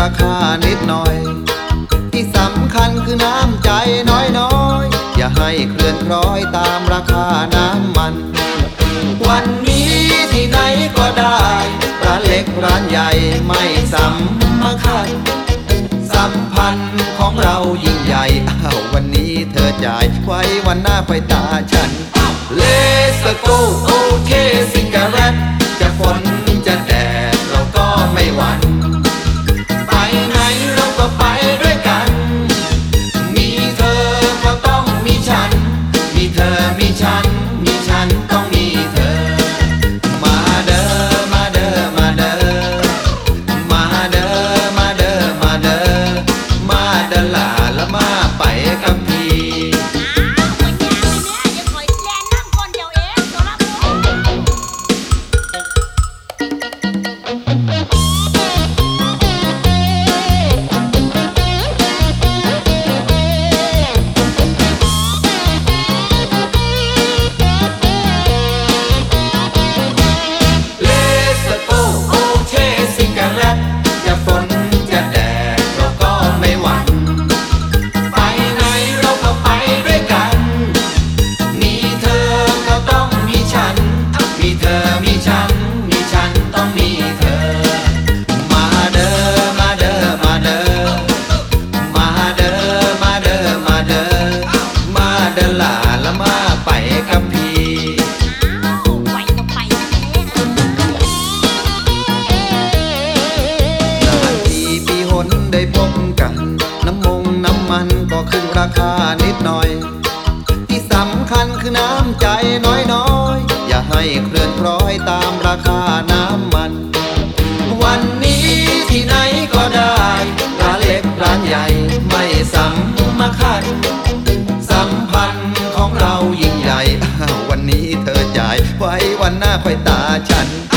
ราคานิดหน่อย ที่สำคัญคือน้ำใจน้อยๆ อย่าให้เคลื่อนคล้อยตามราคาน้ำมัน วันนี้ที่ไหนก็ได้ร้านเล็กร้านใหญ่ไม่สำคัญสัมพันธ์ของเรายิ่งใหญ่อ้าววันนี้เธอจ่ายไว้วันหน้าไปตาฉันเลสโกโอเคสิการ์ะจะฝน ก็ขึ้นราคานิดหน่อย ที่สำคัญคือน้ำใจน้อยๆ อย่าให้เคลื่อนพล้อยตามราคาน้ำมัน วันนี้ที่ไหนก็ได้ร้านเล็กร้านใหญ่ไม่สำมาคัดสัมพันธ์ของเรายิ่งใหญ่ วันนี้เธอจ่ายไว้วันหน้าค่อยตาฉัน